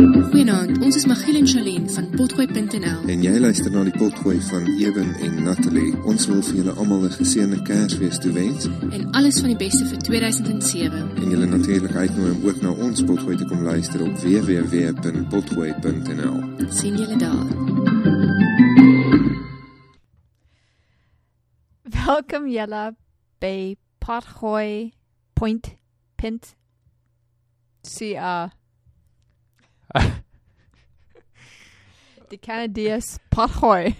Goeienaand, ons is Magiel en Shalien van potgooi.nl. En jy luister na die potgooi van Eben en Natalie. Ons wil vir julle almal 'n geseënde Kersfees toewens En alles van die beste vir 2007. en julle natuurlik uitnooi om ook na ons potgooi te kom luister op www.potgooi.nl. sien julle daar. Welkom julle by Potgooi Point Pint Die Canadias Potgooi.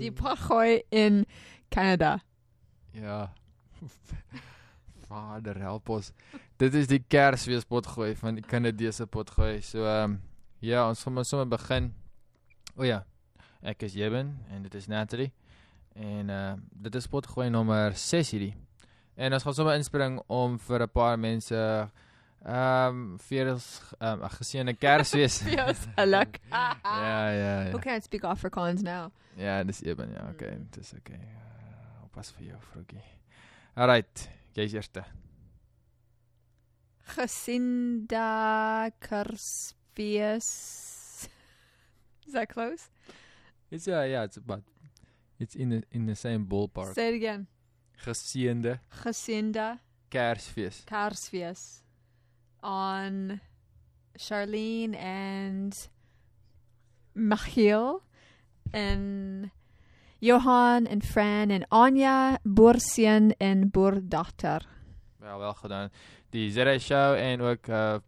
Die Potgooi in Canada. Ja. Vader help ons. Dit is die Kersfees potgooi van die Kanadese potgooi. So ehm um, ja, ons gaan maar sommer begin. O ja. Ek is Jeben en dit is Natalie. En uh dit is potgooi nommer 6 hierdie. En ons gaan sommer inspring om vir 'n paar mense ehm um, vir ons um, 'n geseënde Kersfees. Yes, geluk. ja, ja, ja. Who can't speak Afrikaans now? Ja, dis Eben, ja, okay, dit is okay. Uh, oppas vir jou, vroegie. Alright, jy's eerste. Gesinda Kersfees. Is that close? It's yeah, yeah, it's about it's in the in the same ballpark. Say it again. Geseënde Gesinda Kersfees. Kersfees on Charlene and Michiel and Johan and Fran and Anya, Boersien en Boerdochter. Wel wel gedaan. Die Zere show en ook uh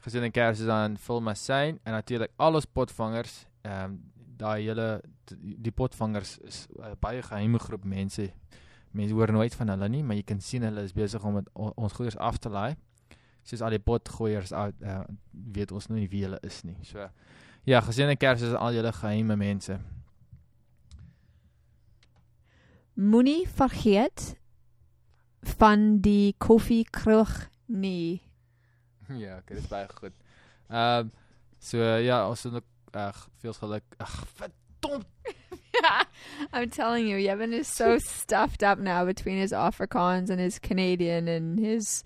geseënde Kers is aan Phil Massain en natuurlik al ons potvangers. Ehm um, daai hele die potvangers is uh, baie geheime groep mense. Mense hoor nooit van hulle nie, maar jy kan sien hulle is besig om het, o, ons goeiers af te laai. Soos al die potgooiers uit uh, weet ons nou nie wie hulle is nie. So ja, geseënde Kers is al julle geheime mense. Moenie vergeet van die koffiekroeg nie. ja, okay, dit is baie goed. Ehm um, so ja, ons het ook ag veel geluk. Ag, verdomp. I'm telling you, Yevon is so stuffed up now between his Afrikaans and his Canadian and his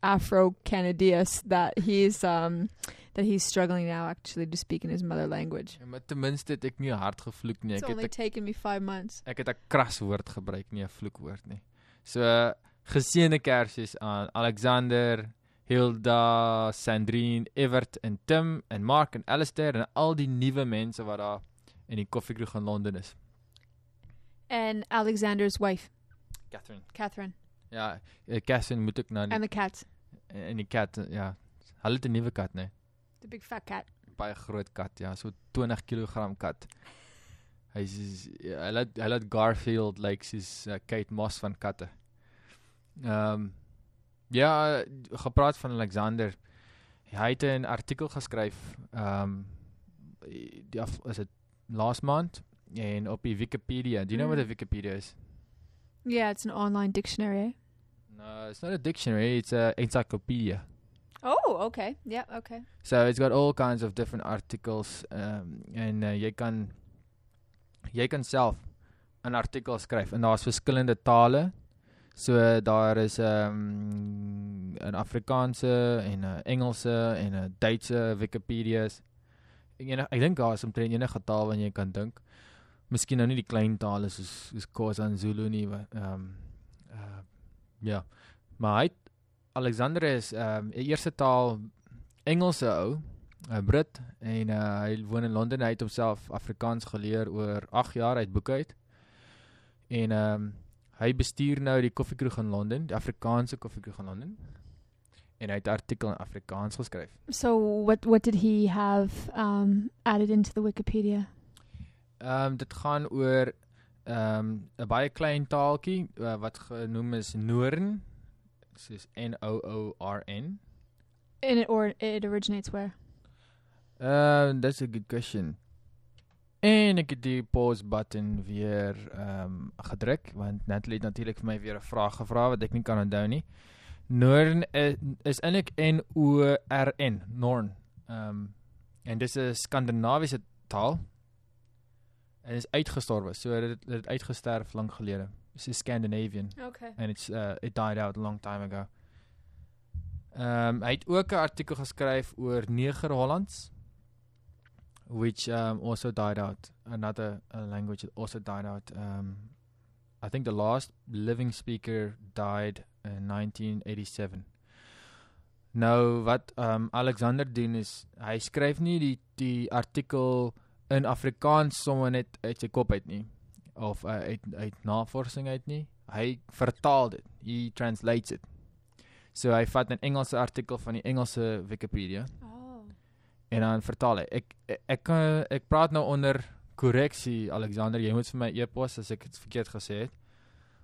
Afro Canadias that he's um that he's struggling now actually to speak in his mother language. Ja, maar ten minste het ek nie hard gevloek nie. It's Ek only het 'n- taken me five months. ek het 'n kras woord gebruik, nie 'n vloekwoord nie. So geseënde Kersfees aan Alexander, Hilda, Sandrine, Evert en Tim en Mark en Alistair en al die nuwe mense wat daar in die koffiekroeg in Londen is. And Alexander's wife, Catherine. Catherine, Ja, eh, Catherine moet ook na die and the cat, en die kat, eh, ja. Hulle het 'n nuwe kat, nee. the big fat cat. baie groot kat, ja, so 20 kg kat. Hy's is- hy laat hy laat Garfield like, soos uh, Kate Moss van katte. Ehm um, ja, gepraat van Alexander. Hy het 'n artikel geskryf ehm um, die af, is dit laas maand en op die Wikipedia. Do you know what a Mm. Wikipedia is? Yeah, it's an online dictionary. eh? No, it's not a dictionary, it's a encyclopedia. Oh, okay. Yeah, okay. So it's got all kinds of different articles um en uh, jy kan jy kan self 'n artikel skryf en daar's verskillende tale. So daar is um 'n Afrikaanse en 'n Engelse en 'n Duitse Wikipedia's. Ek ek dink daar is omtrent enige taal wat jy kan dink. Miskien nou nie die klein tale soos soos Xhosa en Zulu nie, ehm um, uh ja. Maar hy het Alexander is ehm um, eerste taal Engelse ou, 'n Brit en uh, hy woon in Londen. Hy het homself Afrikaans geleer oor 8 jaar uit boeke uit. En ehm um, hy bestuur nou die koffiekroeg in Londen, die Afrikaanse koffiekroeg in Londen. En hy het artikel in Afrikaans geskryf. So what what did he have um added into the Wikipedia? Ehm um, dit gaan oor ehm um, 'n baie klein taaltjie uh, wat genoem is Noorn. Soos N O O R N. And it or it originates where? Uh, that's a good question. En ek het die pause button weer ehm um, gedruk want Natalie het natuurlik vir my weer 'n vraag gevra wat ek nie kan onthou nie. Noorn is, is eintlik N O R N, Norn. Ehm um, en dis 'n Skandinawiese taal. En is uitgestorwe. So dit dit het uitgesterf lank gelede. Is Scandinavian Okay. and it's uh, it died out a long time ago. Ehm um, hy het ook 'n artikel geskryf oor Neger Hollands which um also died out. Another uh, language that also died out. Um I think the last living speaker died in 1987. Nou wat um Alexander doen is hy skryf nie die die artikel in Afrikaans sommer net uit sy kop uit nie of uh, uit uit navorsing uit nie. Hy vertaal dit. He translates it. So hy vat 'n Engelse artikel van die Engelse Wikipedia Oh. en dan vertaal hy. Ek ek ek, kan- ek praat nou onder korreksie Alexander, jy moet vir my e-pos as ek dit verkeerd gesê het.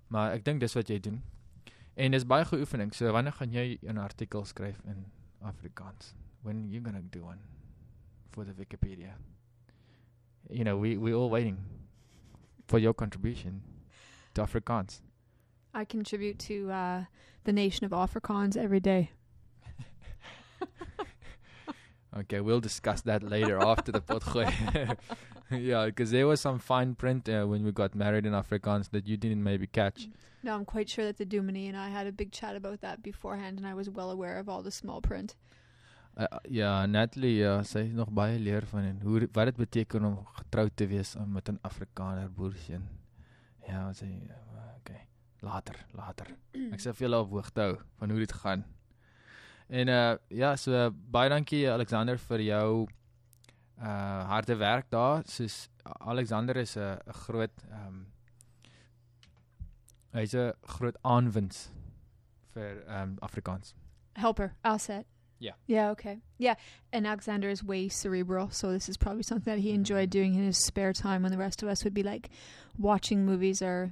Maar ek dink dis wat jy doen. En dis baie goeie oefening. So wanneer gaan jy 'n artikel skryf in Afrikaans? When you going to do one for the Wikipedia? You know, we we all waiting for your contribution to Afrikaans. I contribute to uh, the nation of Afrikaans every day. Okay, we'll discuss that later after the potgooi. yeah, because there was some fine print uh, when we got married in Afrikaans that you didn't maybe catch. No, I'm quite sure that the Dumini and I had a big chat about that beforehand, and I was well aware of all the small print. Uh, ja, Natalie, ja, sy het nog baie leer van en hoe wat dit beteken om getroud te wees met 'n Afrikaner boerseun. Ja, sy uh, okay. Later, later. Ek sê vir julle op hoogte hou van hoe dit gaan. En uh ja, so baie dankie Alexander vir jou uh harde werk daar. Soos Alexander is 'n groot ehm um, hy's 'n groot aanwins vir ehm um, Afrikaans. Helper, Alset. Yeah. Yeah, okay. Yeah, and Alexander is way cerebral, so this is probably something that he enjoyed doing in his spare time when the rest of us would be like watching movies or,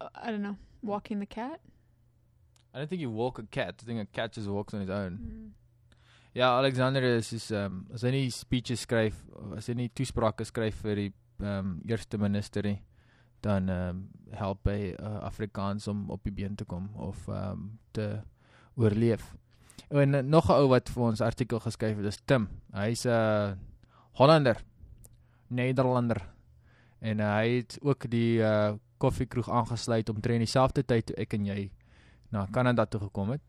uh, I don't know, walking the cat. I don't think you walk a cat. I think a cat just walks on its own. Mm. Ja, Alexander is is ehm um, as hy nie speeches skryf as hy nie toesprake skryf vir die ehm um, eerste minister nie, dan ehm um, help hy uh, Afrikaans om op die been te kom of ehm um, te oorleef. En uh, nog 'n ou wat vir ons artikel geskryf het, is Tim. Hy's 'n uh, Hollander, Nederlander. En uh, hy het ook die uh, koffiekroeg aangesluit omtrent dieselfde tyd toe ek en jy na Kanada toe gekom het.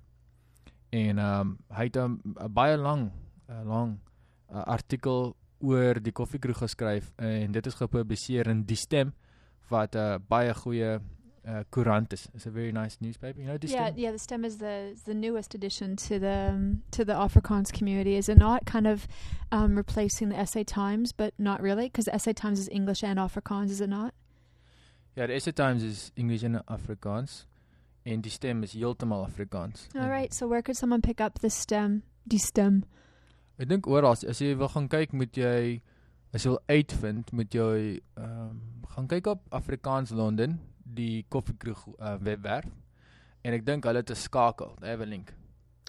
En ehm um, hy het 'n baie lang lang uh, artikel oor die koffiekroeg geskryf en dit is gepubliseer in Die Stem wat 'n uh, baie goeie uh, koerant is. It's a very nice newspaper. You know Die Yeah, Stem? yeah. The STEM is the is the newest addition to the um, to the Afrikaans community. Is it not kind of um, replacing the SA Times, but not really? Because the SA Times is English and Afrikaans, is it not? Yeah, the SA Times is English and Afrikaans and the Stem is heeltemal Afrikaans. All En right. So where could someone pick up the STEM? Die STEM. Ek dink oral as jy wil gaan kyk moet jy as jy wil uitvind moet jy um, gaan kyk op Afrikaans Londen die koffiekroeg uh, webwerf en ek dink hulle het 'n skakel, they have a link.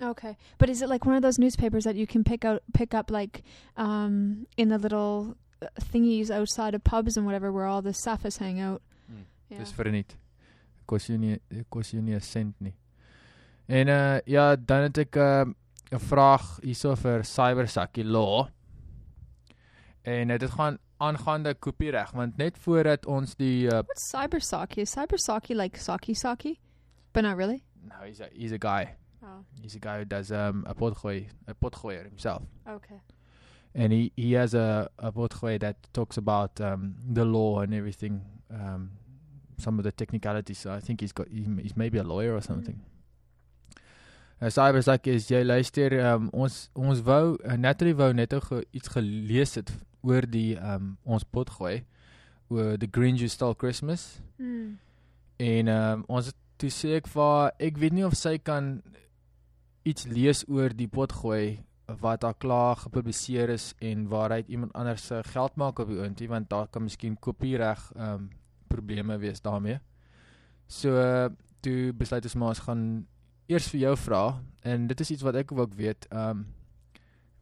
Okay, but is it like one of those newspapers that you can pick out pick up like um, in the little uh, thingies outside of pubs and whatever where all the Safas hang out? Hmm. Yeah. Dis verniet. Kos jou nie kos jou nie 'n sent nie. En uh ja, dan het ek 'n uh, 'n vraag hierso vir Cybersakkie Law. En uh, dit gaan aangaande kopiereg want net voordat ons die uh, What's cybersaki? Is cybersaki like saki saki? But not really. nou he's a he's a guy. Oh, He's a guy who does um 'n potgooi, 'n potgooier himself. okay. And he he has a a potgooi that talks about um the law and everything um some of the technicalities. So I think he's got he, he's maybe a lawyer or something. Uh, Cybersak is jy luister um, ons ons wou uh, Natalie wou net ge, iets gelees het oor die um, ons potgooi oor the Green Juice Style Christmas Mm. en um, ons het- toe sê ek vir ek weet nie of sy kan iets lees oor die potgooi wat daar klaar gepubliseer is en waaruit iemand anders se geld maak op die oontjie want daar kan miskien kopiereg um, probleme wees daarmee. So toe besluit ons maar ons gaan eers vir jou vra en dit is iets wat ek ook weet. Um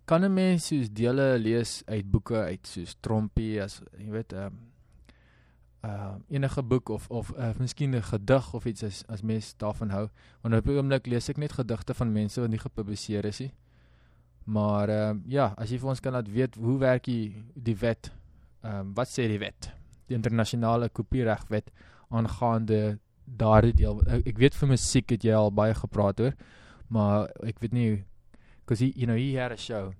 kan 'n mens soos dele lees uit boeke uit soos Trompie as jy weet um uh enige boek of of uh, miskien 'n gedig of iets as as mens daarvan hou. Want op die oomblik lees ek net gedigte van mense wat nie gepubliseer is nie. Maar uh, ja, as jy vir ons kan laat weet hoe werk die die wet? Ehm um, wat sê die wet? Die internasionale kopieregwet aangaande daardie deel. Ek, ek weet vir musiek het jy al baie gepraat oor, Maar ek weet nie cuz he you know he had a show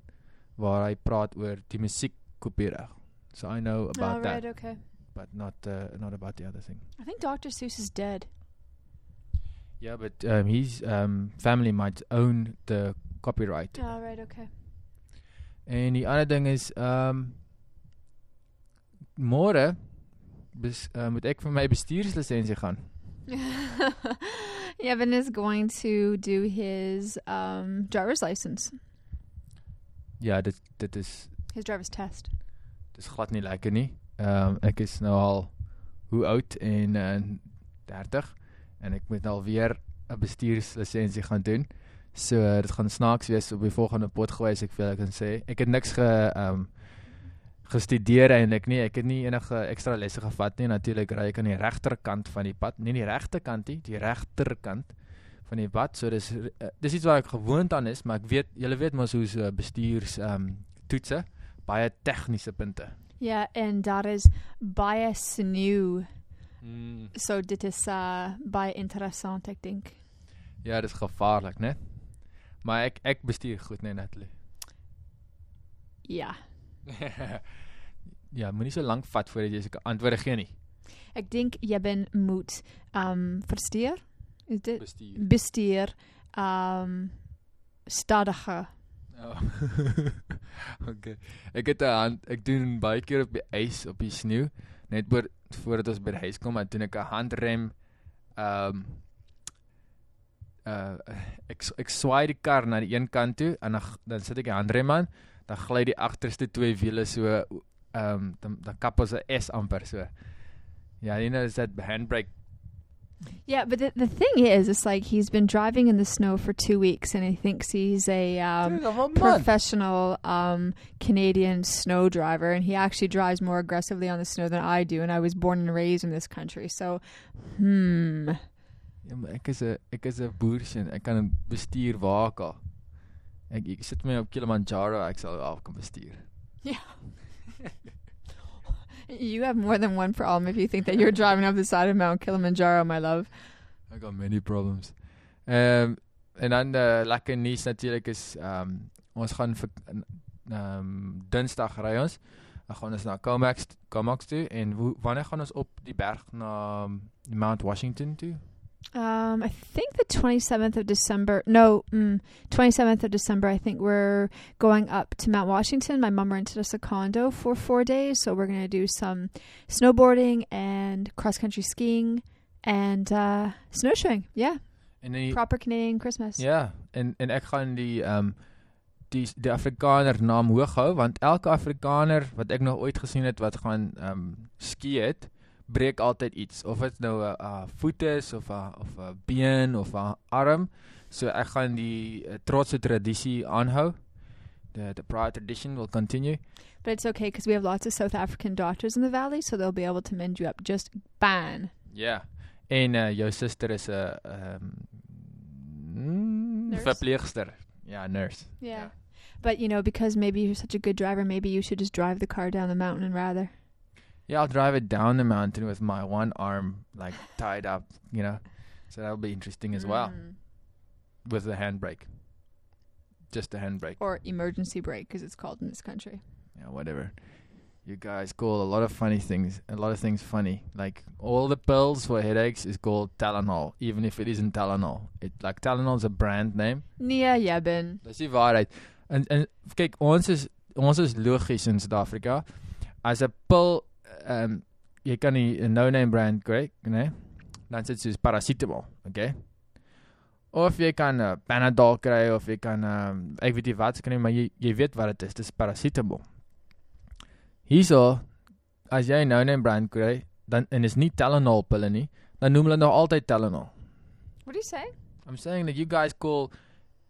waar hy praat oor die musiek kopiereg. So I know about oh, that, okay. but not uh, not about the other thing. I think Dr. Seuss is dead. Yeah, but um, his um, family might own the copyright. Oh, right, okay. En die ander ding is um môre bes, uh, moet ek vir my bestuurslisensie gaan. Yevon is going to do his um, driver's license, Ja, dit dit is his driver's test. dis glad nie lekker nie. Ehm um, ek is nou al hoe oud en uh, 30 en ek moet al weer 'n bestuurslisensie gaan doen. So dit gaan snaaks wees op die volgende pot gewys ek veel ek kan sê. Ek het niks ge ehm um, gestudeer eintlik nie. Ek het nie enige ekstra lesse gevat nie. Natuurlik ry ek aan die regterkant van die pad, nie die regterkant nie, die regterkant van die pad. So dis uh, dis iets waar ek gewoond aan is, maar ek weet julle weet mos hoe so bestuurs ehm um, toetse baie tegniese punte. Yeah, and daar is baie sneeu. Mm. So dit is uh, baie interessant, ek dink. Ja, dis gevaarlik, né? Maar ek ek bestuur goed, né, Natalie. Ja. ja, moenie so lank vat voordat jy seker antwoorde gee nie. Ek dink jy ben moet um versteer. Is dit Bestuur. bestuur um stadiger. Oh. okay. Ek het 'n hand ek doen baie keer op die ys op die sneeu net voor voordat ons by die huis kom, dan doen ek 'n handrem ehm um, uh ek ek swaai die kar na die een kant toe en dan dan sit ek die handrem aan, dan gly die agterste twee wiele so ehm um, dan dan kap ons 'n S amper so. Ja, you know, is that handbrake Yeah, but the, the thing is, it's like he's been driving in the snow for two weeks, and he thinks he's a um, man. professional um, Canadian snow driver, and he actually drives more aggressively on the snow than I do. And I was born and raised in this country, so hmm. Ja, maar ek is 'n ek is 'n boerseun. Ek kan bestuur waaka. Ek ek sit my op Kilimanjaro, ek sal al kan bestuur. You have more than one problem if you think that you're driving up the side of Mount Kilimanjaro, my love. I got many problems. Um, en dan uh, lekker nuus natuurlik is um, ons gaan um, Dinsdag ry ons. Dan gaan ons na Comax Comax toe en wanneer gaan ons op die berg na um, Mount Washington toe? Um, I think the 27th of December. No, mm, 27th of December. I think we're going up to Mount Washington. My mom rented us a condo for four days, so we're gonna do some snowboarding and cross country skiing and uh, snowshoeing. Yeah, En die, proper Canadian Christmas. Ja, en en ek gaan die um, die die Afrikaner naam hoog hou want elke Afrikaner wat ek nog ooit gesien het wat gaan um, ski het, breek altyd iets of dit nou 'n uh, voet is of 'n of 'n been of 'n arm. So ek gaan die uh, trotse tradisie aanhou. The the prior tradition will continue. But it's okay because we have lots of South African doctors in the valley, so they'll be able to mend you up just fine. Yeah. En uh, jou suster is 'n ehm um, Nurse? verpleegster. Ja, nurse. Yeah. But you know, because maybe you're such a good driver, maybe you should just drive the car down the mountain and rather. Yeah, I'll drive it down the mountain with my one arm like tied up, you know. So that'll be interesting as well Mm. with the handbrake. Just the handbrake. Or emergency brake, because it's called in this country. Yeah, whatever. You guys call a lot of funny things, a lot of things funny. Like all the pills for headaches is called Tylenol, even if it isn't Tylenol. It like Tylenol's a brand name. Nee, Nia Yebin. Dis die waarheid. En en kyk, ons is ons is logies in Suid-Afrika. As 'n pil um, jy kan nie 'n no-name brand kry, né? Dan sit soos paracetamol, okay? Of jy kan 'n uh, Panadol kry of jy kan um, ek weet nie wat se kan nie, maar jy jy weet wat dit is, dis paracetamol. Hierso as jy 'n no-name brand kry, dan en is nie Tylenol pille nie, dan noem hulle nog altyd Tylenol. What do you say? I'm saying that you guys call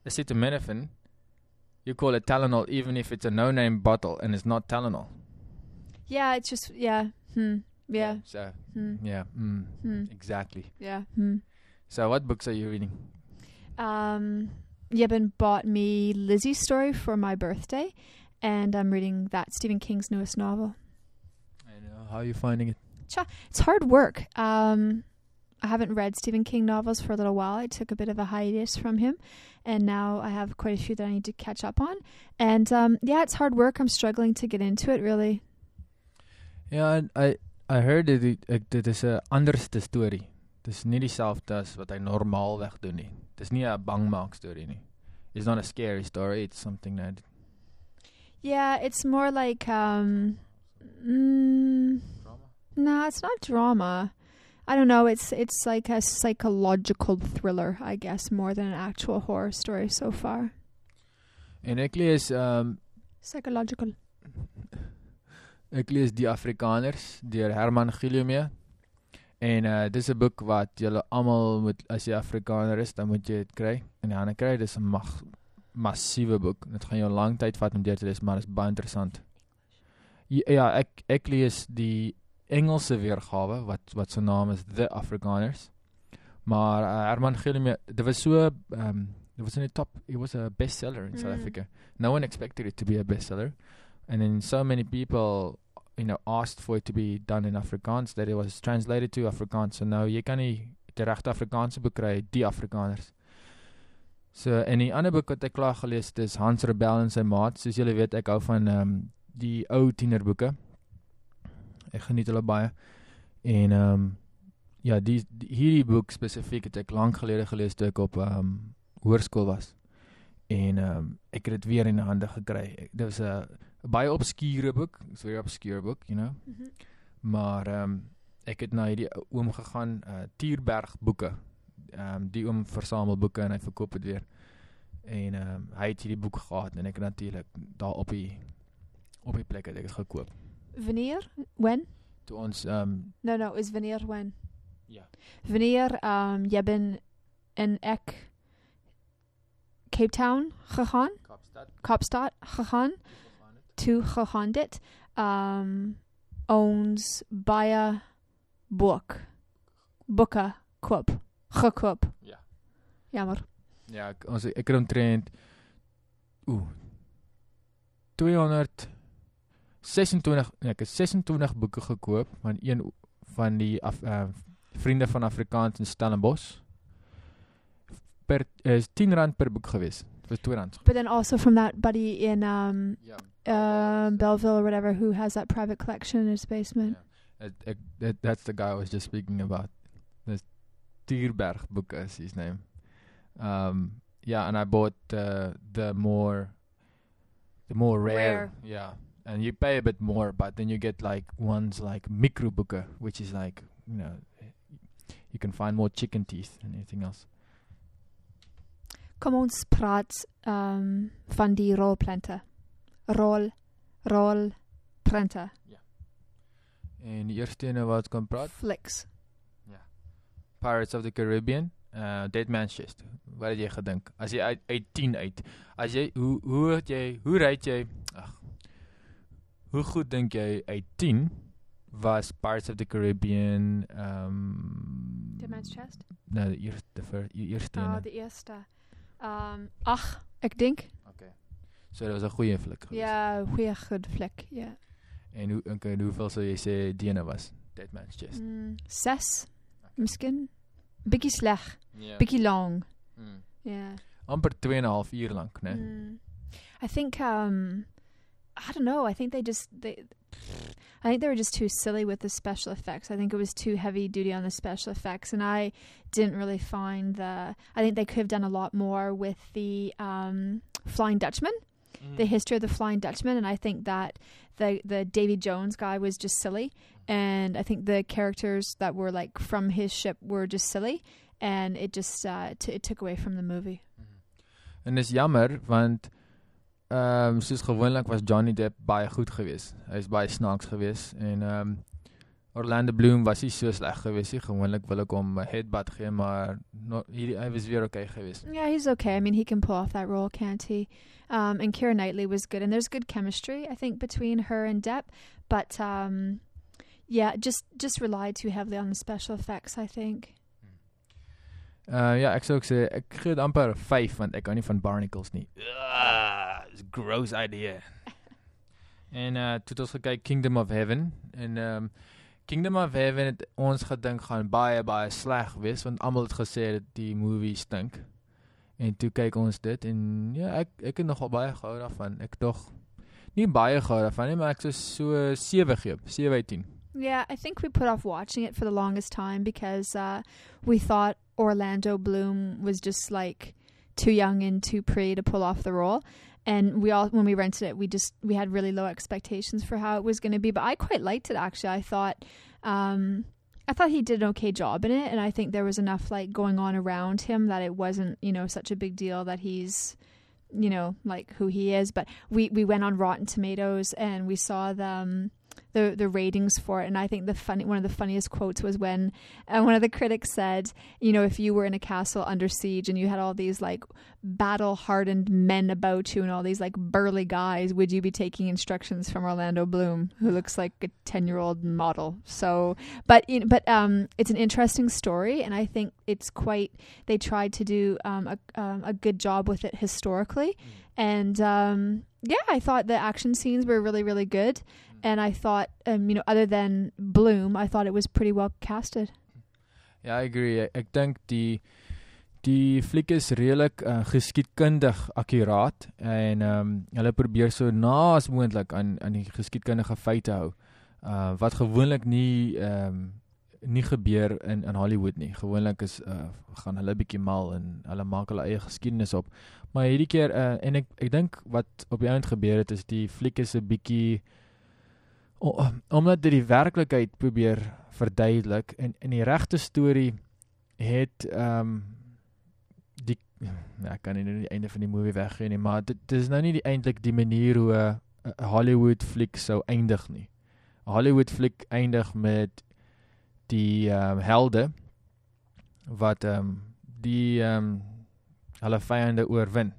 acetaminophen, you call it Tylenol even if it's a no-name bottle and it's not Tylenol. Yeah, it's just yeah. Hmm. Yeah. So Hmm. yeah, mm, Hmm. exactly. Yeah. Hmm. So what books are you reading? Um, Yebin bought me Lizzie's story for my birthday, and I'm reading that Stephen King's newest novel. And know. how are you finding it? Cha, It's hard work. Um, I haven't read Stephen King novels for a little while. I took a bit of a hiatus from him, and now I have quite a few that I need to catch up on. And um, yeah, it's hard work. I'm struggling to get into it. Really. Ja, I I heard dit ek dit is 'n anderste storie. Dis nie dieselfde as wat hy normaalweg doen nie. Dis nie 'n bangmaak storie nie. It's not a scary story, it's something that Yeah, it's more like um, mm, no, it's not drama. I don't know. It's it's like a psychological thriller, I guess, more than an actual horror story so far. En ek lees um Psychological. Ek lees Die Afrikaners deur Herman Gillomee. En uh dis 'n boek wat julle almal moet as jy Afrikaner is, dan moet jy dit kry. En dan kry jy dis 'n mag massiewe boek. Dit gaan jou lank tyd vat om deur te lees, maar dit is baie interessant. Ja, ja ek ek lees die Engelse weergawe wat wat se naam is The Afrikaners. Maar uh, Herman Gillomee, dit was so ehm um, it was in the top it was a bestseller in South Mm. Africa. No one expected it to be a bestseller. And then so many people you know asked for it to be done in Afrikaans that it was translated to Afrikaans. So nou jy kan nie die regte Afrikaanse boek kry die Afrikaners. So en die ander boek wat ek klaar gelees het is Hans Rebel en sy maat. Soos julle weet, ek hou van ehm um, die ou tienerboeke. Ek geniet hulle baie. En ehm um, ja, die, die hierdie boek spesifiek het ek lank gelede gelees toe ek op ehm um, hoërskool was. En ehm um, ek het dit weer in hande gekry. Ek- Dit was 'n 'n baie obskure boek. It's very obscure book, you know. Maar ehm um, ek het na hierdie oom gegaan, uh Tierberg boeke. Ehm um, die oom versamel boeke en hy verkoop dit weer. En ehm um, hy het hierdie boek gehad en ek natuurlik daar op die op die plek het ek dit gekoop. Veneer? When? Toe ons ehm um, No, no, is Veneer when? ja, Wanneer um, jy ben in ek Cape Town gegaan, Kaapstad Kaapstad gegaan, toe gegaan dit, um, ons baie boek, boeke koop, gekoop. Ja. Jammer. Ja, ek, ons ek het omtrent ooh 226 nee, ek het 26 boeke gekoop van een van die af, uh, vriende van Afrikaans in Stellenbosch. Per is 10 rand per boek gewees. Dit was 2 rand. But then also from that buddy in um, Ja. uh, Belleville or whatever who has that private collection in his basement. Ek, ek that, that's the guy I was just speaking about. This Tierberg book is his name. Um yeah, and I bought uh, the more the more rare, Rare. yeah. And you pay a bit more, but then you get like ones like micro boeke, which is like, you know, you can find more chicken teeth than anything else. Kom ons praat um, van die rolplante. Rol, rolplante. En die eerste ene wat kan praat, Flicks. Pirates of the Caribbean, uh Dead Man's Chest. Wat het jy gedink? As jy uit uit 10 uit, as jy hoe hoe het jy hoe rate jy ag Hoe goed dink jy uit 10 was Pirates of the Caribbean um The Man's Chest? Nou die eerste vir die eerste Ah, ene. die eerste. Um, ach, ik denk. Oké. Okay. Zo, dat was een goede vlek. Ja, goede vlek, ja. En hoe, okay, hoeveel JC Diana was? Deadman's Chest. Mm, zes, okay. misschien. Beetje slecht. Yeah. Beetje lang. Mm. Ja. Mm. Yeah. Amper 2,5 uur lang, nee? Mm. I think, um, I don't know, I think they just, they, I think they were just too silly with the special effects. I think it was too heavy duty on the special effects and I didn't really find the I think they could have done a lot more with the um Flying Dutchman, the history of the Flying Dutchman and I think that the the Davy Jones guy was just silly and I think the characters that were like from his ship were just silly and it just uh t- it took away from the movie. En dis jammer want ehm um, soos gewoonlik was Johnny Depp baie goed geweest. is baie snaaks geweest en ehm um, Orlando Bloom was nie so sleg geweest nie. Gewoonlik wil ek hom 'n headbutt gee, maar no, hierdie hy was weer okay geweest. Yeah, he's okay. I mean, he can pull off that role, can't he? Um, and Kira Knightley was good, and there's good chemistry, I think, between her and Depp. But um, yeah, just just relied too heavily on the special effects. I think. Uh ja, ek sou ook sê ek gee dit amper 'n 5 want ek hou nie van barnacles nie. Ah, it's gross idea. en uh toe het ons gekyk Kingdom of Heaven en ehm um, Kingdom of Heaven het ons gedink gaan baie baie sleg wees want almal het gesê dat die movie stink. En toe kyk ons dit en ja, ek ek het nogal baie gehou daarvan. Ek tog nie baie gehou daarvan nie, maar ek sou so 7 gee, 7 uit 10. Yeah, I think we put off watching it for the longest time because uh, we thought Orlando Bloom was just like too young and too pretty to pull off the role. And we all, when we rented it, we just we had really low expectations for how it was going to be. But I quite liked it actually. I thought, um, I thought he did an okay job in it, and I think there was enough like going on around him that it wasn't you know such a big deal that he's you know like who he is. But we we went on Rotten Tomatoes and we saw the. The the ratings for it. And I think the funny one of the funniest quotes was when uh, one of the critics said, you know, if you were in a castle under siege and you had all these like battle hardened men about you and all these like burly guys, would you be taking instructions from Orlando Bloom, who looks like a ten year old model? So, but you know, but um, it's an interesting story, and I think it's quite. They tried to do um, a um, a good job with it historically, and um, yeah, I thought the action scenes were really really good and I thought, um, you know, other than Bloom, I thought it was pretty well casted. Ja, I agree. Ek, ek dink die die fliek is redelik uh, geskiedkundig akkuraat en ehm um, hulle probeer so naas moontlik aan aan die geskiedkundige feite hou. Uh wat gewoonlik nie ehm um, nie gebeur in in Hollywood nie. Gewoonlik is uh gaan hulle bietjie mal en hulle maak hulle eie geskiedenis op. Maar hierdie keer uh en ek ek dink wat op die einde gebeur het is die fliek is 'n bietjie omdat dit die werklikheid probeer verduidelik en in die regte storie het ehm um, die ja, ek kan nie nou die einde van die movie weggee nie, maar dit, dit is nou nie die eintlik die manier hoe 'n Hollywood fliek sou eindig nie. 'n Hollywood fliek eindig met die ehm um, helde wat ehm um, die ehm um, hulle vyande oorwin.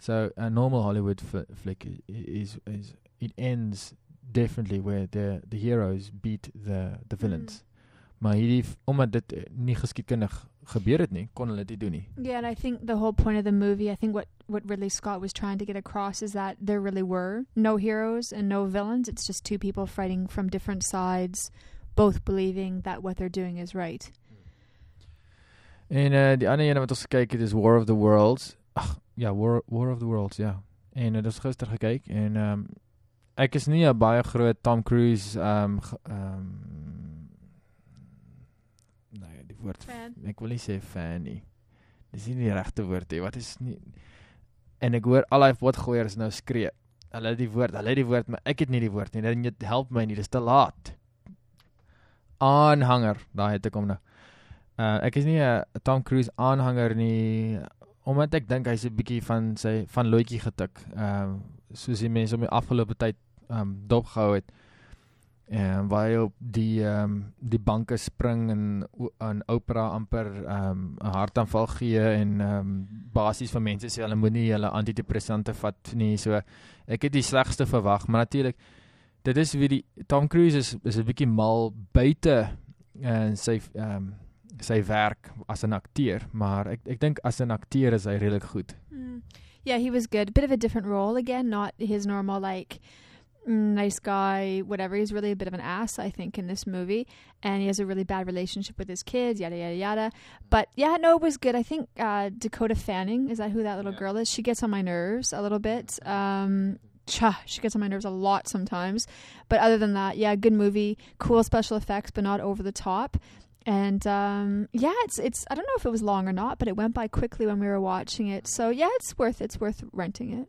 So a normal Hollywood flick is is it ends definitely where the the heroes beat the the villains. Mm. Maar hierdie omdat dit eh, nie geskiedkundig gebeur het nie, kon hulle dit doen nie. Yeah, and I think the whole point of the movie, I think what what Ridley Scott was trying to get across is that there really were no heroes and no villains. It's just two people fighting from different sides, both believing that what they're doing is right. En uh die ander een wat ons gekyk het is War of the Worlds. Ag, ja, War War of the Worlds, ja. En uh, dit is gister gekyk en ehm um, ek is nie 'n baie groot Tom Cruise ehm um, ehm um, nee, die woord fan. ek wil nie sê fan nie. Dis nie die regte woord nie. Wat is nie En ek hoor al daai woordgooiers nou skree. Hulle het die woord, hulle het die woord, maar ek het nie die woord nie. Dit help my nie, dis te laat. Aanhanger, daai het ek hom nou. Uh ek is nie 'n Tom Cruise aanhanger nie omdat ek dink hy's 'n bietjie van sy van loetjie getik. Ehm uh, soos die mense om die afgelope tyd um, dopgehou het. En um, waar hy op die ehm um, die banke spring en aan opera amper ehm um, 'n hartaanval gee en ehm um, basies vir mense sê hulle moenie hulle antidepressante vat nie. So ek het die slegste verwag, maar natuurlik dit is wie die Tom Cruise is is 'n bietjie mal buite en sy ehm um, sy werk as 'n akteur, maar ek ek dink as 'n akteur is hy redelik goed. Mm. Yeah, he was good. Bit of a different role again, not his normal like nice guy, whatever. He's really a bit of an ass, I think, in this movie, and he has a really bad relationship with his kids, yada yada yada. But yeah, no, it was good. I think uh, Dakota Fanning is that who that little yeah. girl is? She gets on my nerves a little bit. Um, she gets on my nerves a lot sometimes. But other than that, yeah, good movie, cool special effects, but not over the top. And um, yeah, it's it's I don't know if it was long or not, but it went by quickly when we were watching it. So yeah, it's worth it's worth renting it.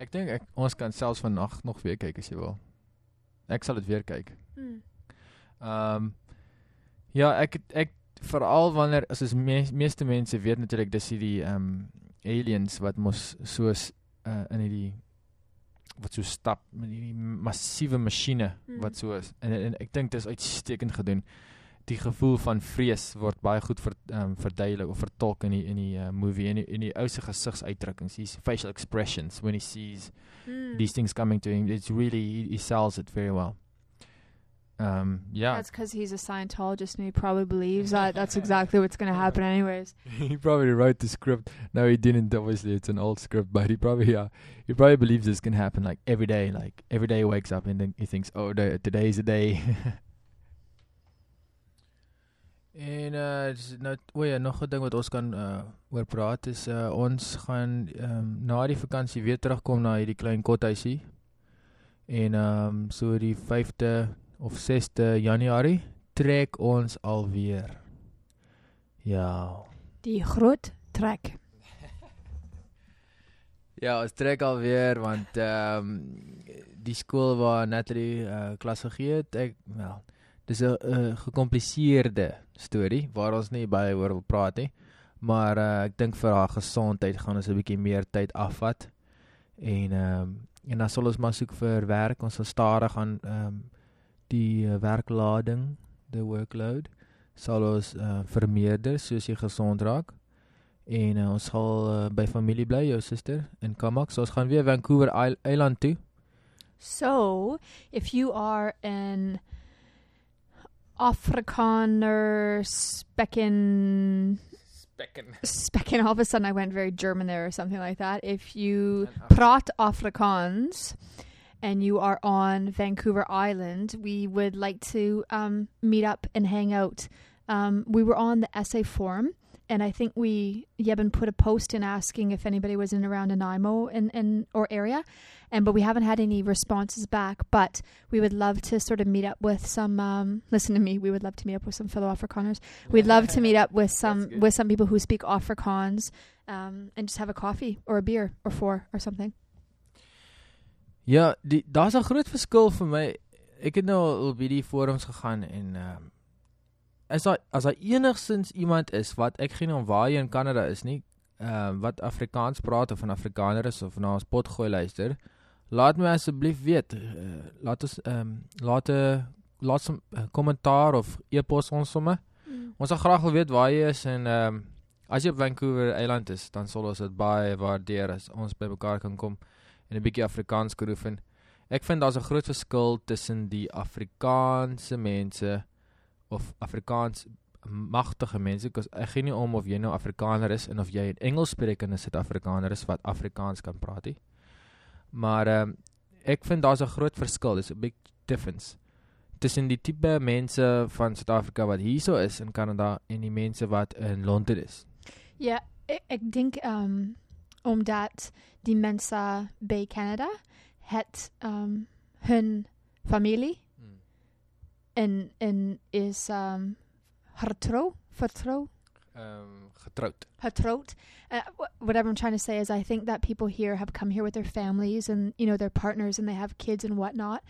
Ek dink ek ons kan selfs vannag nog weer kyk as jy wil. Ek sal dit weer kyk. Hmm. Ehm um, ja, ek ek veral wanneer as is me, meeste mense weet natuurlik dis hierdie ehm um, aliens wat mos soos uh, in hierdie wat so stap met hierdie massiewe masjiene hmm. wat so is. En, en ek dink dit is uitstekend gedoen die gevoel van vrees word baie goed ver, um, verduidelik of vertolk in die in die uh, movie en in die ou se gesigsuitdrukkings his facial expressions when he sees mm. these things coming to him it's really he, he sells it very well. Um yeah that's because he's a scientologist and he probably believes that that's exactly what's going to happen anyways. He probably wrote the script. No he didn't obviously it's an old script but he probably yeah he probably believes this can happen like every day like every day he wakes up and then he thinks oh today's a day En uh nou o ja, nog 'n ding wat ons kan uh oor praat is uh ons gaan ehm um, na die vakansie weer terugkom na hierdie klein kothuisie. En ehm um, so die 5de of 6de Januarie trek ons alweer. Ja. Die groot trek. Ja, ons trek alweer want ehm um, die skool waar Natalie uh, klas gegee het, ek wel, dis 'n uh, gekompliseerde storie waar ons nie baie oor wil praat nie. Maar uh, ek dink vir haar gesondheid gaan ons 'n bietjie meer tyd afvat. En ehm um, en dan sal ons maar soek vir werk. Ons sal stadig aan ehm um, die uh, werklading, the workload sal ons uh, vermeerder soos jy gesond raak. En uh, ons sal uh, by familie bly, jou suster in Kamak. So ons gaan weer Vancouver Eiland toe. So, if you are an Afrikaner specken Spekken. specken all of a sudden I went very German there or something like that. If you praat Afrikaans and you are on Vancouver Island, we would like to um, meet up and hang out. Um, we were on the essay forum, and I think we Yeben put a post in asking if anybody was in around Nanaimo and, and or area, and but we haven't had any responses back. But we would love to sort of meet up with some. Um, listen to me. We would love to meet up with some fellow Afrikaners. We'd love to meet up with some with some people who speak Afrikaans, um, and just have a coffee or a beer or four or something. Ja, die daar's 'n groot verskil vir my. Ek het nou al op hierdie forums gegaan en ehm um, is daar as daar enigsins iemand is wat ek geen om waar jy in Kanada is nie, ehm um, wat Afrikaans praat of 'n Afrikaner is of na ons pot gooi luister, laat my asseblief weet. Uh, laat ons ehm um, laat 'n laat 'n uh, kommentaar of e-pos ons sommer. Ons sal graag wil weet waar jy is en ehm um, as jy op Vancouver Eiland is, dan sal ons dit baie waardeer as ons by mekaar kan kom en 'n bietjie Afrikaans kan oefen. Ek vind daar's 'n groot verskil tussen die Afrikaanse mense of Afrikaans magtige mense. Ek ek gee nie om of jy nou Afrikaner is en of jy 'n Engelssprekende Suid-Afrikaner is wat Afrikaans kan praat nie. Maar ehm um, ek vind daar's 'n groot verskil. Dis 'n big difference tussen die tipe mense van Suid-Afrika wat hierso is in Kanada en die mense wat in Londen is. Ja, ik, ik denk um, omdat die mensen bij Canada het um, hun familie en, en is um, getrouw, vertrouw, um, getroud. getrouwd. Uh, wh- whatever I'm trying to say is, I think that people here have come here with their families and you know their partners, and they have kids and whatnot,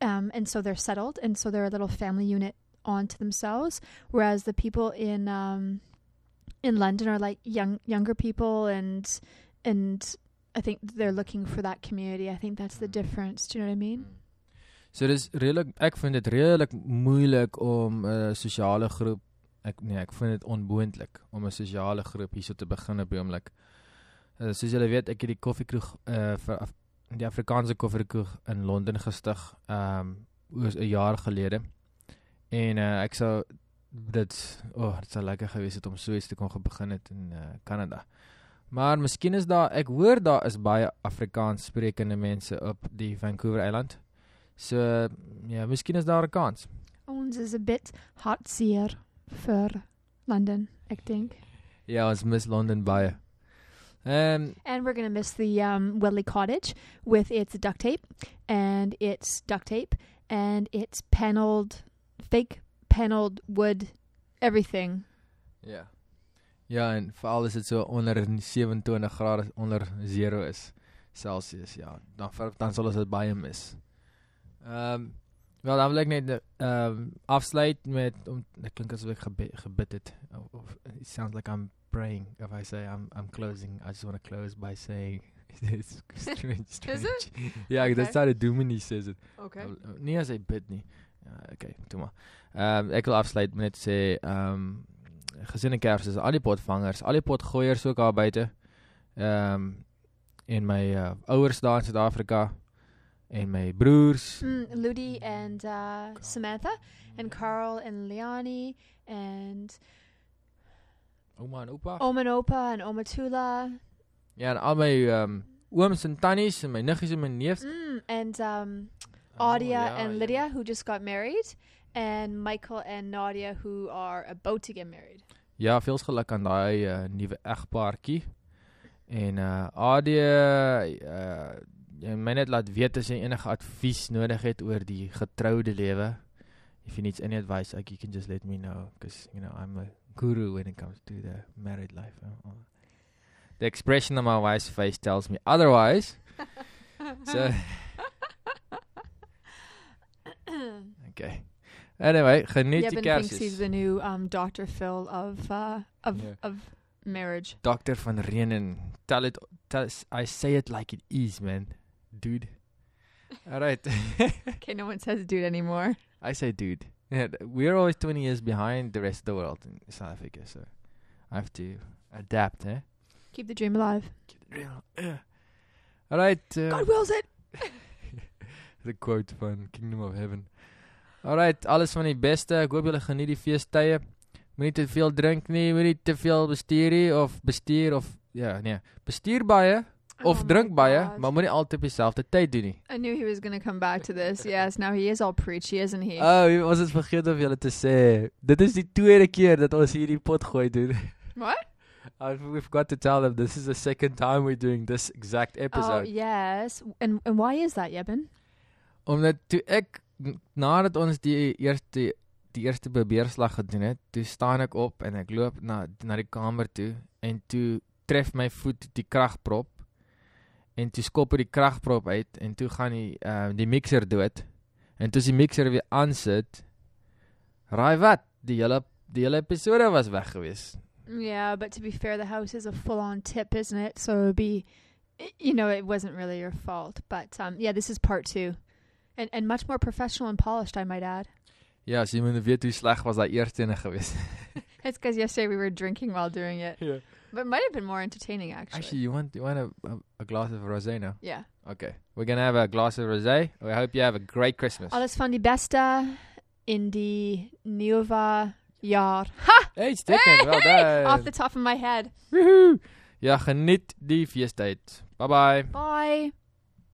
um, and so they're settled, and so they're a little family unit onto themselves. Whereas the people in um, in London are like young younger people, and and I think they're looking for that community. I think that's the Mm. difference. Do you know what I mean? So dis redelik ek vind dit redelik moeilik om 'n sosiale groep ek nee, ek vind dit onmoontlik om 'n sosiale groep hierso te begin op die oomblik. Uh, soos julle weet, ek het die koffiekroeg uh vir Af die Afrikaanse koffiekroeg in Londen gestig um oor 'n jaar gelede. En uh ek sou dit o, oh, dit sou lekker gewees het om so iets te kon begin het in uh Kanada. Maar miskien is daar ek hoor daar is baie Afrikaans sprekende mense op die Vancouver Eiland. So ja, miskien is daar 'n kans. Ons is a bit hartseer for London, I think. Ja, ons mis Londen baie. Um, And we're going to miss the um, Welly Cottage with its duct tape and its duct tape and its paneled, fake paneled wood, everything. ja. Ja, en veral as dit so onder 27 grade onder 0 is Celsius, ja, dan vir- dan sal ons dit baie mis. Ehm um, wel dan wil ek net ehm um, afsluit met om dit klink asof ek gebe, gebid het of, of it sounds like I'm praying if I say I'm I'm closing. I just want to close by saying it's strange. strange. it? Ja, Okay. that's how the Dominee says it. Okay. Oh, Nie as hy bid nie. Ja, okay, toe maar. Ehm um, ek wil afsluit met net sê ehm um, gesinne kers is al die potvangers, al die potgooiers ook daar buite. Ehm um, en my uh, ouers daar in Suid-Afrika en my broers. Mm, Ludi and uh, Samantha and Carl and Leonie and Ouma en oupa. Oma and Opa and Oma Tula Ja, en al my ehm um, ooms en tannies en my niggies en my neefs. mm, and um, Oh, Audia ja, and ja. Lydia who just got married and Michael and Nadia, who are about to get married. Ja, veel geluk aan daai uh, nuwe egpaartjie. En uh AD uh jy my net laat weet as jy enige advies nodig het oor die getroude lewe. If you need any advice, like you can just let me know because you know I'm a guru when it comes to the married life. Uh, The expression on my wife's face tells me otherwise. so okay. Anyway, geniet die Yevon thinks he's kersies. the new um, Dr. Phil of uh, of Yeah. of marriage. Dr. van Reenen. Tell it tell us, I say it like it is, man. Dude. All right. Okay, no one says dude anymore. I say dude. Yeah, we're always 20 years behind the rest of the world in South Africa, so I have to adapt, eh? Keep the dream alive. Keep it real. Yeah. All right. Uh, God wills it. the quote van Kingdom of Heaven. Alright, alles van die beste. Ek hoop julle geniet die feestydde. Moenie te veel drink nie, moenie te veel bestuur nie of bestuur of ja, nee, bestuur baie of Oh drink baie, maar moenie altyd op dieselfde tyd doen nie. I knew he was going to come back to this. Yes, now he is all preachy, isn't he? Oh, ons het vergeet om julle te sê. Dit is die tweede keer dat ons hierdie pot gooi doen. what? I we forgot to tell them this is the second time we're doing this exact Oh, episode. yes. And and why is that, Yebin? Omdat toe ek nadat ons die eerste die eerste bebeerslag gedoen het, toe staan ek op en ek loop na na die kamer toe en toe tref my voet die kragprop en toe skop ek die kragprop uit en toe gaan die uh, die mixer dood. En toe as die mixer weer aansit, raai wat? Die hele die hele episode was weg gewees. Yeah, but to be fair, the house is a full-on tip, isn't it? So it would be, you know, it wasn't really your fault. But um, yeah, this is part two, and and much more professional and polished, I might add. Ja, as jy moet weet hoe sleg was daai eerste ene gewees. It's because yesterday we were drinking while doing it, yeah. But it might have been more entertaining actually. Actually, you want you want a, a, a glass of rosé now? yeah. Okay. We're going to have a glass of rosé. We hope you have a great Christmas. Alles van die beste in die nieuwe jaar. Ha! Hey, Stekken, well done. Off the top of my head. Woohoo. Ja, geniet die feestyd. Bye bye. Bye.